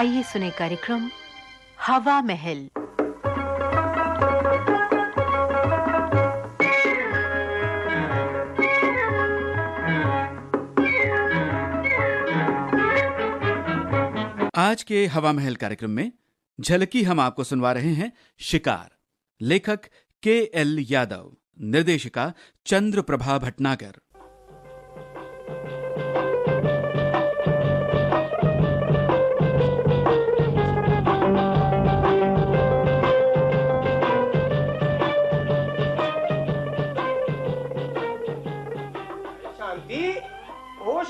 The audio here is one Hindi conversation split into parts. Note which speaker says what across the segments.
Speaker 1: आइए सुने कार्यक्रम हवा महल।
Speaker 2: आज के हवा महल कार्यक्रम में झलकी हम आपको सुनवा रहे हैं शिकार, लेखक के एल यादव, निर्देशिका चंद्र प्रभा भटनागर।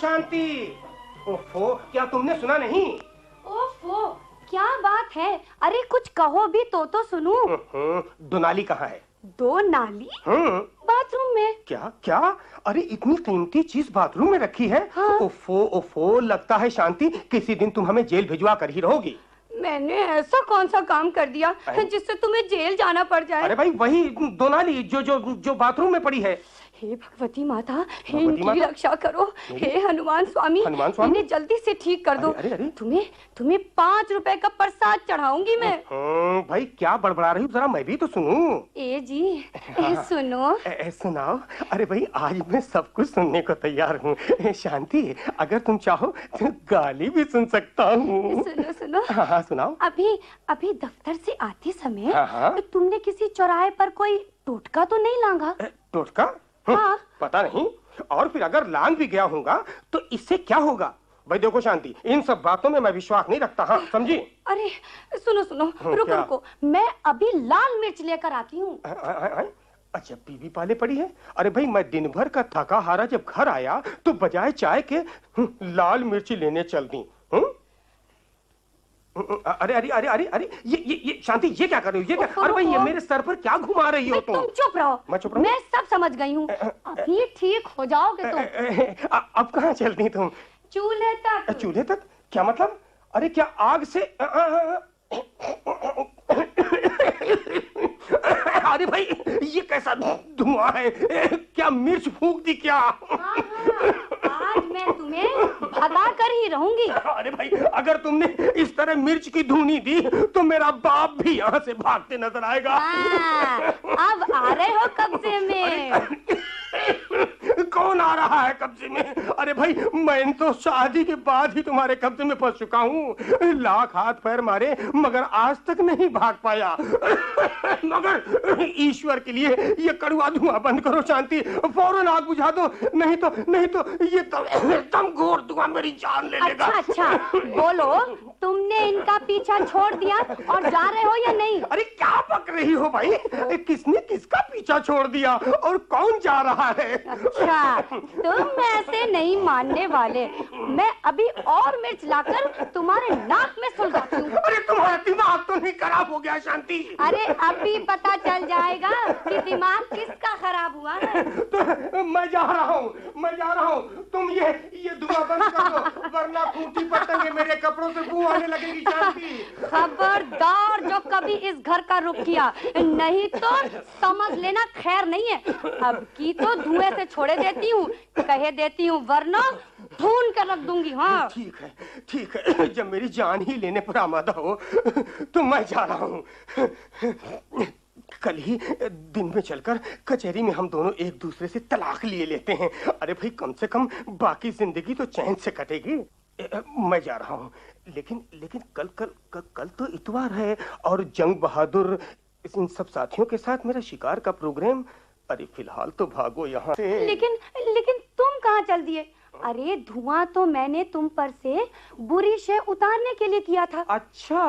Speaker 3: शांति। ओफो क्या तुमने सुना नहीं?
Speaker 4: ओफो क्या बात है? अरे कुछ कहो भी तो तो सुनूं।
Speaker 3: हम्म, दोनाली कहाँ है?
Speaker 4: दो नाली?
Speaker 3: हम्म
Speaker 4: बाथरूम में।
Speaker 3: क्या क्या? अरे इतनी कीमती चीज़ बाथरूम में रखी है।
Speaker 4: हाँ।
Speaker 3: ओफो ओफो लगता है शांति किसी दिन तुम हमें जेल भिजवा कर ही रहोगी।
Speaker 4: मैंने ऐसा कौन सा काम कर दिया जिससे तुम्हें जेल जाना पड़ जाए?
Speaker 3: अरे भाई वही दोनाली जो जो जो बाथरूम में पड़ी है।
Speaker 4: हे भगवती माता हे इनकी रक्षा करो। हे हनुमान स्वामी
Speaker 3: हनुमान स्वामी?
Speaker 4: इन्हें जल्दी से ठीक कर दो।
Speaker 3: अरे, अरे, अरे।
Speaker 4: तुम्हें तुम्हें पाँच रुपए का प्रसाद चढ़ाऊँगी मैं।
Speaker 3: भाई क्या बड़बड़ा रही हो? जरा मैं भी तो सुनूं।
Speaker 4: ए जी ए, सुनो।
Speaker 3: ए, सुनाओ। अरे भाई आज मैं सब कुछ सुनने को तैयार हूँ। शांति अगर तुम चाहो तो गाली भी सुन सकता हूँ।
Speaker 4: सुनो सुनो।
Speaker 3: हाँ हाँ सुनाओ।
Speaker 4: अभी अभी दफ्तर से आते समय
Speaker 3: हाँ, हाँ।
Speaker 4: तुमने किसी चौराहे पर कोई टोटका तो नहीं लांगा
Speaker 3: टोटका?
Speaker 4: हाँ।
Speaker 3: पता नहीं और फिर अगर लांग भी गया होगा तो इससे क्या होगा? भाई देखो शांति इन सब बातों में मैं विश्वास नहीं रखता हाँ समझी?
Speaker 4: अरे सुनो सुनो
Speaker 3: हाँ,
Speaker 4: रुको रुको मैं अभी लाल मिर्च लेकर आती हूँ।
Speaker 3: अच्छा बीवी पाले पड़ी है? अरे भाई मैं दिन भर का थका हारा जब घर आया तो बजाय चाय के हम्म, लाल मिर्ची लेने चल दी हम्म? अरे अरे अरे अरे अरे ये ये ये शांति ये क्या कर रही हो? ये क्या? अरे भाई ये मेरे सर पर क्या घुमा रही हो तुम?
Speaker 4: तुम चुप रहो।
Speaker 3: मैं चुप रहूँ?
Speaker 4: मैं सब समझ गई हूँ। अभी ठीक हो जाओगे तुम
Speaker 3: अ- अब कहाँ चल दी तुम?
Speaker 4: चूल्हे तक।
Speaker 3: चूल्हे तक? क्या मतलब? अरे क्या आग से अरे भाई ये कैसा धुआँ है? क्या मिर्च फूक दी क्या?
Speaker 4: हाँ, हाँ, मैं तुम्हें? भगा कर ही रहूँगी।
Speaker 3: अरे भाई अगर तुमने इस तरह मिर्च की धूनी दी तो मेरा बाप भी यहाँ से भागते नज़र आएगा।
Speaker 4: आ, अब आ रहे हो कब्जे में।
Speaker 3: कौन आ रहा है कब्जे में? अरे भाई मैं तो शादी के बाद ही तुम्हारे कब्जे में फंस चुका हूँ। लाख हाथ पैर मारे मगर आज तक नहीं भाग पाया। मगर ईश्वर के लिए ये कड़वा धुआँ बंद करो शांति। फ़ौरन आग बुझा दो। नहीं तो नहीं तो ये दम घोर धुआँ मेरी जान ले लेगा।
Speaker 4: अच्छा अच्छा। बोलो तुमने इनका पीछा छोड़ दिया और जा रहे हो या नहीं?
Speaker 3: अरे क्या पक रही हो भाई? किसने किसका पीछा छोड़ दिया और कौन जा रहा है?
Speaker 4: अच्छा तुम ऐसे नहीं मानने वाले। मैं अभी और मिर्च लाकर तुम्हारे नाक में सुलगाती हूँ।
Speaker 3: अरे तुम्हारा दिमाग तो नहीं खराब हो गया शांति।
Speaker 4: अरे अभी पता चल जाएगा कि दिमाग किसका खराब हुआ है।
Speaker 3: तो मैं जा रहा हूँ मैं जा रहा हूँ। तुम ये ये धुआँ बंद कर दो वरना खूंटी पर मेरे कपड़ों से बू आने लगेगी शांति।
Speaker 4: खबरदार जो कभी इस घर का रुख किया। नहीं तो समझ लेना खैर नहीं है। अब की तो धुएँ से छोड़े देती हूँ कहे देती हूँ वरना ढूंढ कर रख दूँगी हाँ।
Speaker 3: ठीक है ठीक है जब मेरी जान ही लेने पर आमादा हो तो मैं जा रहा हूँ। कल ही दिन में चलकर कचहरी में हम दोनों एक दूसरे से तलाक लिए लेते हैं। अरे भाई कम से कम बाकी ज़िंदगी तो चैन से कटेगी। मैं जा रहा हूँ। लेकिन लेकिन कल कल कल, कल तो इतवार है और जंग बहादुर इन सब साथियों के साथ मेरा शिकार का प्रोग्राम अरे फ़िलहाल तो भागो यहाँ से।
Speaker 4: लेकिन लेकिन तुम कहाँ चल दिए? अरे धुआँ तो मैंने तुम पर से बुरी शय उतारने के लिए किया था।
Speaker 3: अच्छा।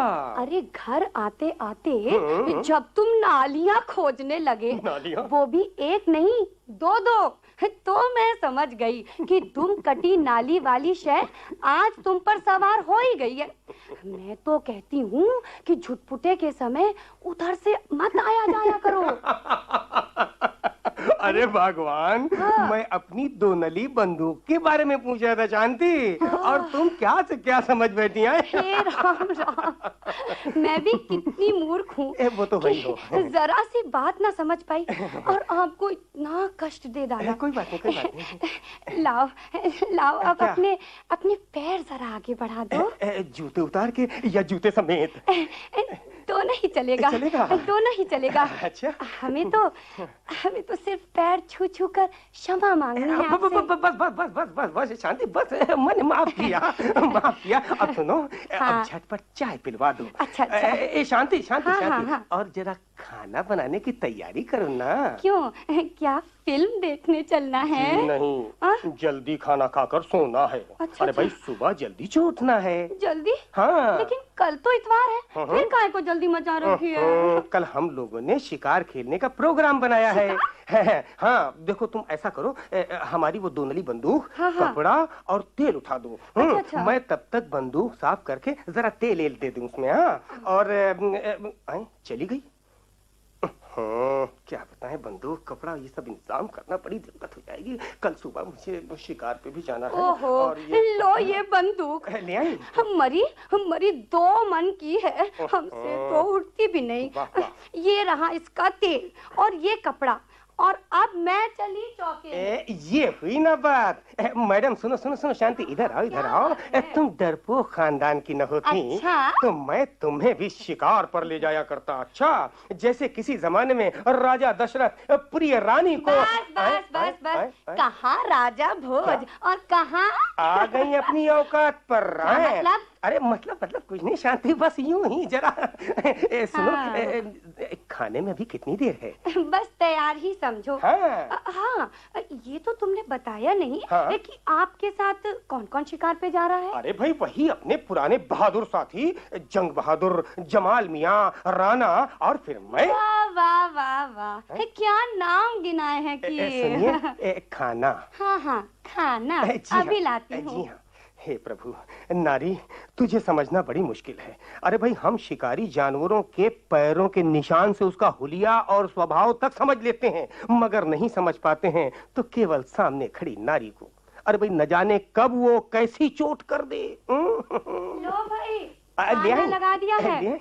Speaker 4: अरे घर आते आते
Speaker 3: हम्म।
Speaker 4: जब तुम नालियाँ खोजने लगे
Speaker 3: नालियाँ?
Speaker 4: वो भी एक नहीं दो दो तो मैं समझ गई कि तुम कटी नाली वाली शय आज तुम पर सवार हो ही गई है। मैं तो कहती हूँ कि झुटपुटे के समय उधर से मत आया जाया करो।
Speaker 3: अरे भगवान मैं अपनी दो नली बंदूक के बारे में पूछ रहा था शांति और तुम क्या से क्या समझ बैठी हैं?
Speaker 4: हे राम राम। मैं भी कितनी मूर्ख हूँ।
Speaker 3: वो तो वही हो।
Speaker 4: जरा सी बात ना समझ पाई और आपको इतना कष्ट दे डाला।
Speaker 3: कोई बात नहीं कोई बात नहीं।
Speaker 4: लाओ लाओ अब
Speaker 3: क्या?
Speaker 4: अपने अपने पैर जरा आगे बढ़ा दो।
Speaker 3: जूते उतार के या जूते समेत?
Speaker 4: दोनों ही चलेगा।
Speaker 3: चलेगा?
Speaker 4: दोनों ही चलेगा।
Speaker 3: अच्छा।
Speaker 4: हमें तो हमें तो सिर्फ़ पैर छू छू कर क्षमा मांगनी है
Speaker 3: ब- ब-
Speaker 4: आपसे।
Speaker 3: ब- बस बस बस बस बस बस शांति बस मैंने माफ़ किया माफ़ किया। अब सुनो
Speaker 4: हाँ।
Speaker 3: अब झटपट चाय पिलवा दो।
Speaker 4: अच्छा, अच्छा।
Speaker 3: ए, शांति शांति
Speaker 4: हाँ, हाँ,
Speaker 3: शांति।
Speaker 4: हाँ।
Speaker 3: और जरा खाना बनाने की तैयारी करो ना।
Speaker 4: क्यों? क्या? फ़िल्म देखने चलना है?
Speaker 3: नहीं।
Speaker 4: हाँ?
Speaker 3: जल्दी खाना खाकर सोना है।
Speaker 4: अच्छा,
Speaker 3: अरे भाई
Speaker 4: अच्छा।
Speaker 3: सुबह जल्दी से उठना है।
Speaker 4: जल्दी?
Speaker 3: हाँ।
Speaker 4: लेकिन कल तो इतवार है।
Speaker 3: हाँ,
Speaker 4: फिर काय को जल्दी मचा रखी है?
Speaker 3: हम्म, कल हम लोगों ने शिकार खेलने का प्रोग्राम बनाया है। हाँ देखो तुम ऐसा करो। ए, हमारी वो दो नली बंदूक
Speaker 4: हाँ, हाँ।
Speaker 3: कपड़ा और तेल उठा दो। हम्म,
Speaker 4: अच्छा।
Speaker 3: मैं तब तक बंदूक साफ़ करके जरा तेल एल दे दूँ उसमें हाँ। और चली गई। हाँ, क्या बताएँ बंदूक कपड़ा ये सब इंतज़ाम करना बड़ी दिक्कत हो जाएगी। कल सुबह मुझे शिकार पे भी जाना है
Speaker 4: ओहो
Speaker 3: और ये
Speaker 4: लो ये बंदूक।
Speaker 3: ले आई
Speaker 4: हम मरी हम मरी दो मन की है। हमसे तो उठती भी नहीं। ये रहा इसका तेल और ये कपड़ा। और अब मैं चली चौके।
Speaker 3: ए, ये हुई ना बात। मैडम सुनो सुनो सुनो शांति इधर आओ इधर आओ। ए, तुम डरपोक खानदान की न होती
Speaker 4: अच्छा?
Speaker 3: तो मैं तुम्हें भी शिकार पर ले जाया करता। अच्छा जैसे किसी जमाने में राजा दशरथ प्रिय रानी को
Speaker 4: बस बस बस
Speaker 3: आए,
Speaker 4: राजा भोज और कहाँ
Speaker 3: आ गई अपनी औकात पर
Speaker 4: मतलब?
Speaker 3: अरे मतलब मतलब कुछ नहीं शांति बस यूँ ही जरा। ए, सुनो
Speaker 4: हाँ।
Speaker 3: ए, ए, खाने में अभी कितनी देर है?
Speaker 4: बस तैयार ही समझो।
Speaker 3: हाँ।
Speaker 4: अ, हाँ ये तो तुमने बताया नहीं
Speaker 3: हाँ।
Speaker 4: कि आपके साथ कौन कौन शिकार पे जा रहा है?
Speaker 3: अरे भाई वही अपने पुराने बहादुर साथी जंग बहादुर जमाल मियाँ राणा और फिर मैं।
Speaker 4: वाह वाह वाह वाह। क्या नाम गिनाए हैं कि?
Speaker 3: ए, सुनिए ए, खाना।
Speaker 4: हाँ हाँ खाना।
Speaker 3: हाँ,
Speaker 4: अभी लाती
Speaker 3: जी
Speaker 4: हूँ।
Speaker 3: हाँ। हे प्रभु, नारी, तुझे समझना बड़ी मुश्किल है। अरे भाई, हम शिकारी जानवरों के पैरों के निशान से उसका हुलिया और स्वभाव तक समझ लेते हैं। मगर नहीं समझ पाते हैं तो केवल सामने खड़ी नारी को। अरे भाई, न जाने कब वो कैसी चोट कर दे।
Speaker 4: लो भाई। खाना लगा दिया है।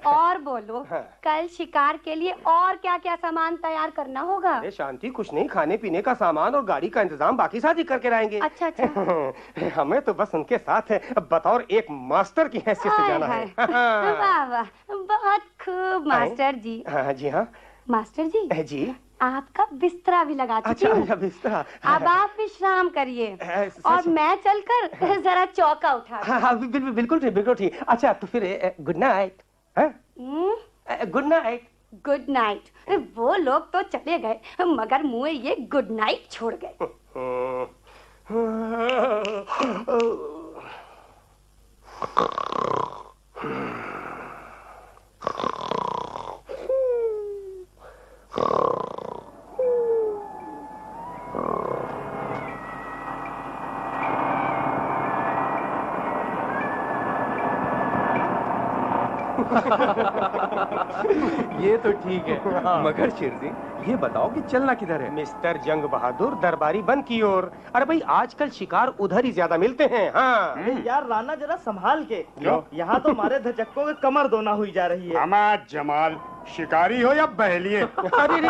Speaker 4: और बोलो
Speaker 3: हाँ।
Speaker 4: कल शिकार के लिए और क्या क्या सामान तैयार करना होगा?
Speaker 3: अरे शांति कुछ नहीं खाने पीने का सामान और गाड़ी का इंतज़ाम बाकी साथ ही करके रहेंगे
Speaker 4: अच्छा अच्छा।
Speaker 3: हमें तो बस उनके साथ है। बतौर एक मास्टर की हैसियत से जाना है।
Speaker 4: वाह वाह। बहुत खूब मास्टर जी।
Speaker 3: हाँ जी हाँ।
Speaker 4: मास्टर जी?
Speaker 3: जी।
Speaker 4: आपका बिस्तरा भी लगा चुकी
Speaker 3: अच्छा अच्छा बिस्तरा।
Speaker 4: अब आप विश्राम करिए। और मैं चलकर जरा चौका उठा
Speaker 3: हाँ हाँ बिल, बिल, बिल्कुल ठीक बिल्कुल ठीक। अच्छा तो फिर ए, ए, गुड नाइट। हाँ? Good night.
Speaker 4: Good night. वो लोग तो चले गए मगर मुझे ये गुड नाइट छोड़ गए।
Speaker 5: ये तो ठीक है। मगर शेरजी ये बताओ कि चलना किधर है?
Speaker 3: मिस्टर जंग बहादुर दरबारी बन की ओर। अरे भाई आजकल शिकार उधर ही ज़्यादा मिलते हैं। हाँ।
Speaker 6: यार राना जरा संभाल के। यहाँ तो हमारे धचक्कों के कमर दोना हुई जा रही है।
Speaker 7: जमाल शिकारी हो या बहलिए?
Speaker 3: अरे रे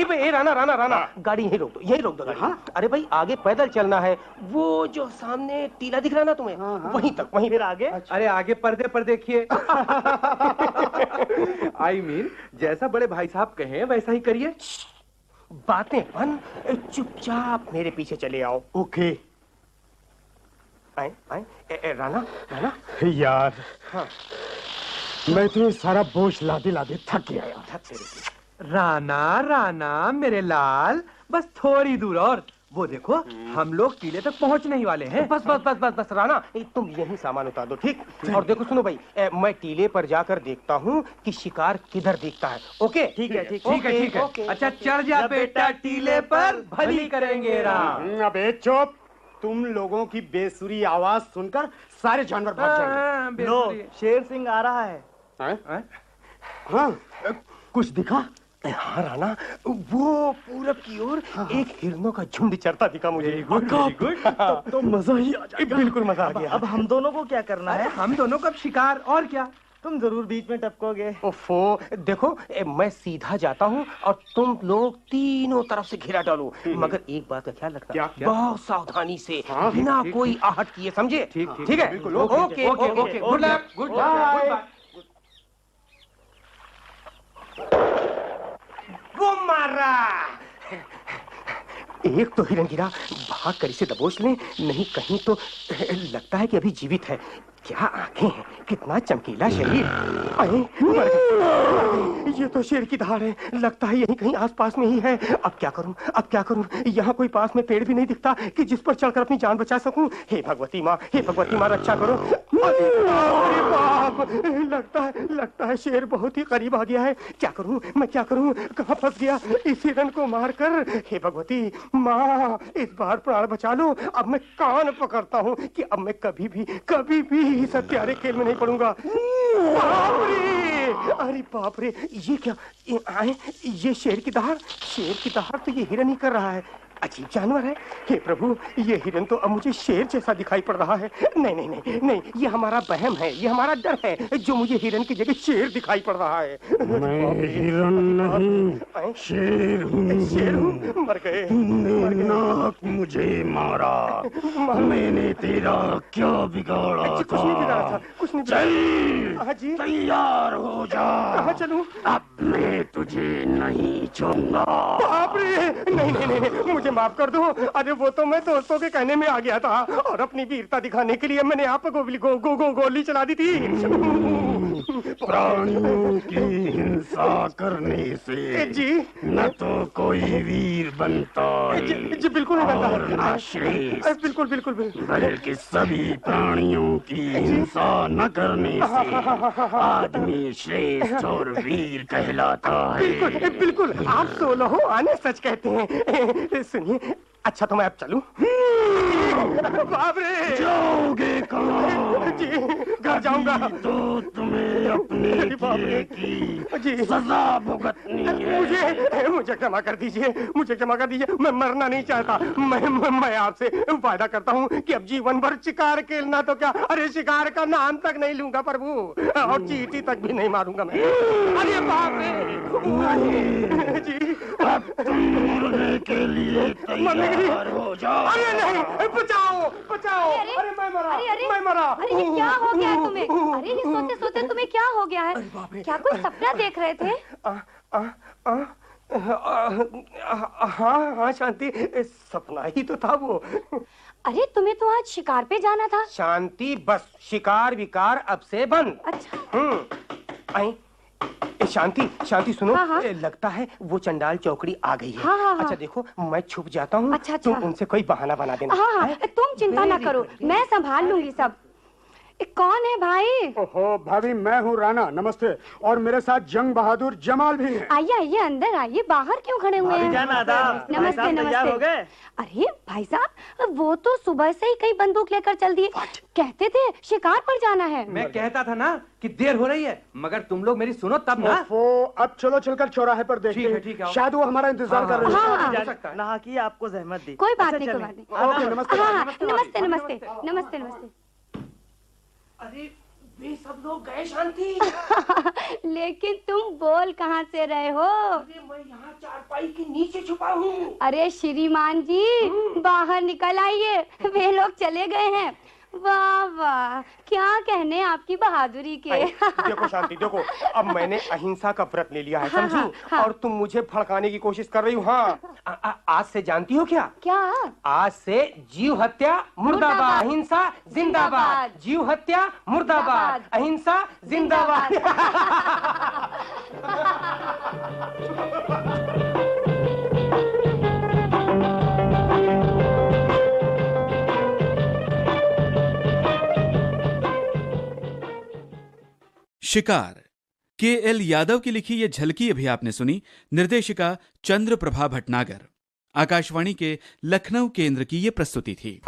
Speaker 3: ए, बे, ए राना राना राना। गाड़ी यहीं रोक दो यही रोक दो गाड़ी। अरे भाई आगे पैदल चलना है। वो जो सामने टीला दिख रहा ना तुम्हें वहीं तक वहीं।
Speaker 6: फिर आगे?
Speaker 5: अरे आगे पर्दे पर देखिए। आई मीन जैसा बड़े भाई साहब कहे वैसा ही करिए।
Speaker 3: बातें बन चुपचाप मेरे पीछे चले आओ।
Speaker 7: ओके।
Speaker 3: आए आए। ए, ए, राना राना।
Speaker 7: यार।
Speaker 3: हाँ।
Speaker 7: मैं तो ये सारा बोझ लादे लादे थक गया यार।
Speaker 5: राना राना मेरे लाल बस थोड़ी दूर और। वो देखो हम लोग टीले तक पहुँचने ही वाले हैं।
Speaker 3: बस बस बस बस बस राना तुम यही सामान उतार दो ठीक? और देखो सुनो भाई ए, मैं टीले पर जाकर देखता हूँ कि शिकार किधर दिखता है। ओके?
Speaker 6: ठीक है ठीक
Speaker 5: ठीक है ठीक है। अच्छा चढ़ जा बेटा टीले पर भली करेंगे राम।
Speaker 7: हम्म, अबे चुप। तुम लोगों की बेसुरी आवाज़ सुनकर सारे जानवर भाग जाएँगे।
Speaker 5: हाँ,
Speaker 6: लो शेर सिंह आ रहा है।
Speaker 7: हैं?
Speaker 5: हैं?
Speaker 7: हाँ। कुछ दिखा?
Speaker 3: हाँ राणा। वो पूरब की ओर एक हिरणों का झुंड चरता दिखा मुझे।
Speaker 5: गुड गुड
Speaker 6: तब तो मज़ा ही आ जाएगा।
Speaker 3: बिल्कुल मज़ा आ गया।
Speaker 6: अब हम दोनों को क्या करना है?
Speaker 5: हम दोनों का शिकार और क्या?
Speaker 6: तुम ज़रूर बीच में टपकोगे।
Speaker 3: ओफो देखो ए, मैं सीधा जाता हूँ और तुम लोग तीनों तरफ़ से घेरा डालो। मगर एक बात का ख्याल रखना।
Speaker 7: क्या, क्या?
Speaker 3: बहुत सावधानी से बिना कोई आहट किए समझे?
Speaker 7: ठीक,
Speaker 3: है? Okay
Speaker 5: okay okay okay good luck good
Speaker 3: bye. वो मारा। एक तो हिरन गिरा भाग कर इसे दबोच ले, नहीं कहीं तो लगता है कि अभी जीवित है। क्या आँखें हैं? कितना चमकीला शरीर। अरे ये तो शेर की धार है। लगता है यहीं कहीं आसपास में ही है। अब क्या करूँ? अब क्या करूँ? यहाँ कोई पास में पेड़ भी नहीं दिखता कि जिस पर चढ़कर अपनी जान बचा सकूँ? हे भगवती माँ, हे भगवती माँ, रक्षा करो। बाप! लगता है लगता है शेर बहुत ही करीब आ गया है। क्या करूँ? मैं क्या करूँ? कहाँ फंस गया? इस हिरन को मारकर, हे भगवती माँ, इस बार प्राण बचा लो। अब मैं कान पकड़ता हूँ कि अब मैं कभी भी कभी भी इस हत्यारे खेल में नहीं पड़ूँगा अरे बाप रे ये क्या? ये आए? ये शेर की दहाड़? शेर की दहाड़ तो ये हिरन ही कर रहा है। अजीब जानवर है। हे प्रभु ये हिरन तो अब मुझे शेर जैसा दिखाई पड़ रहा है। नहीं नहीं नहीं नहीं ये हमारा बहम है ये हमारा डर है जो मुझे हिरन की जगह शेर दिखाई पड़ रहा है।
Speaker 7: मैं हिरन नहीं शेर हूँ।
Speaker 3: शेर हूँ? मर गए
Speaker 7: नाक मुझे मारा। मैंने तेरा क्या बिगाड़ा
Speaker 3: अच्छा, कुछ नहीं बिगाड़ा था कुछ नहीं हाँ जी।
Speaker 7: तैयार हो जा।
Speaker 3: कहाँ चलूँ।
Speaker 7: अब मैं तुझे नहीं छूँगा
Speaker 3: बाप रे नहीं नहीं नहीं नहीं, मुझे माफ़ कर दो। अरे वो तो मैं दोस्तों के कहने में आ गया था और अपनी वीरता दिखाने के लिए मैंने आप गोली गो, गो, गो, गोली चला दी थी।
Speaker 7: प्राणियों की हिंसा करने से
Speaker 3: जी।
Speaker 7: न तो कोई वीर बनता
Speaker 3: जी,
Speaker 7: है।
Speaker 3: जी बिल्कुल नहीं
Speaker 7: और
Speaker 3: बनता
Speaker 7: न श्रेष्ठ।
Speaker 3: बिल्कुल बिल्कुल बिल्कुल।
Speaker 7: बल्कि सभी प्राणियों की हिंसा न करने से आदमी श्रेष्ठ और वीर कहलाता है।
Speaker 3: बिल्कुल बिल्कुल। आप सोलह हो आने सच कहते हैं। सुनिए अच्छा तो मैं अब चलूँ। बाप रे!
Speaker 7: जाओगे कहाँ?
Speaker 3: जी घर जाऊँगा।
Speaker 7: तो अपने किए की सजा भुगतनी है।
Speaker 3: मुझे मुझे क्षमा कर दीजिए मुझे क्षमा कर दीजिए। मैं मरना नहीं चाहता। मैं मैं, मैं आपसे वादा करता हूँ कि अब जीवन भर शिकार खेलना तो क्या? अरे शिकार का नाम तक नहीं लूँगा प्रभु। और चीटी तक भी नहीं मारूँगा मैं। अरे बाप रे! जी।
Speaker 7: अब तुम मरने के लिए? तैयार हो जाओ।
Speaker 3: अरे नहीं बचाओ बचाओ।
Speaker 4: अरे,
Speaker 3: मैं मरा मैं मरा।
Speaker 4: अरे क्या हो गया तुम्हें? अरे ये सोते सोते तुम्हें क्या हो गया है? क्या कोई सपना देख रहे थे?
Speaker 3: आ, आ, आ, आ, आ, हाँ हाँ शांति। सपना ही तो था वो।
Speaker 4: अरे तुम्हें तो आज शिकार पे जाना था।
Speaker 3: शांति बस। शिकार विकार अब से बंद।
Speaker 4: अच्छा।
Speaker 3: हम्म। आई शांति शांति सुनो।
Speaker 4: हाँ, हाँ।
Speaker 3: लगता है वो चंडाल चौकड़ी आ गई है।
Speaker 4: हाँ, हाँ, हाँ।
Speaker 3: अच्छा देखो मैं छुप जाता हूँ।
Speaker 4: अच्छा, अच्छा।
Speaker 3: तुम उनसे कोई बहाना बना देना।
Speaker 4: हाँ हाँ। तुम चिंता ना करो। मैं संभाल लूँगी सब। कौन है भाई?
Speaker 7: ओहो भाभी मैं हूँ राणा नमस्ते। और मेरे साथ जंग बहादुर जमाल भी हैं।
Speaker 4: आइए आइए अंदर आइए बाहर क्यों खड़े हुए हैं? नमस्ते
Speaker 6: हो
Speaker 4: नमस्ते
Speaker 6: गए?
Speaker 4: अरे भाई साहब वो तो सुबह से ही कई बंदूक लेकर चल दिए। कहते थे शिकार पर जाना है।
Speaker 5: मैं कहता था ना कि देर हो रही है मगर तुम लोग मेरी सुनो तब ना।
Speaker 7: ओफो अब चलो चलकर चौराहे पर देखते
Speaker 5: हैं। ठीक है,
Speaker 7: शायद वो हमारा इंतज़ार
Speaker 5: हाँ,
Speaker 7: कर रहे
Speaker 4: हाँ।
Speaker 6: नहा की आपको जहमत दी।
Speaker 4: कोई बात
Speaker 6: अच्छा,
Speaker 4: नहीं कोई बात नहीं।
Speaker 7: नमस्ते।
Speaker 4: हाँ हाँ, नमस्ते नमस्ते। नमस्ते नमस्ते।
Speaker 3: अरे वे सब लोग गए शांति।
Speaker 4: लेकिन तुम बोल कहाँ से रहे हो?
Speaker 3: अरे मैं यहाँ चारपाई के नीचे छुपा हूँ।
Speaker 4: अरे श्रीमान जी बाहर निकल आइए। वे लोग चले गए हैं। वाह वाह। क्या कहने आपकी बहादुरी के?
Speaker 3: देखो शांति देखो अब मैंने अहिंसा का व्रत ले लिया है
Speaker 4: हाँ,
Speaker 3: समझी?
Speaker 4: हाँ, हाँ।
Speaker 3: और तुम मुझे भड़काने की कोशिश कर रही हो हाँ? आज से जानती हो क्या?
Speaker 4: क्या?
Speaker 3: आज से जीव हत्या मुर्दाबाद। अहिंसा जिंदाबाद। जीव हत्या मुर्दाबाद। अहिंसा जिंदाबाद।
Speaker 2: शिकार। के एल यादव की लिखी ये झलकी अभी आपने सुनी। निर्देशिका चंद्र प्रभा भटनागर। आकाशवाणी के लखनऊ केंद्र की यह प्रस्तुति थी।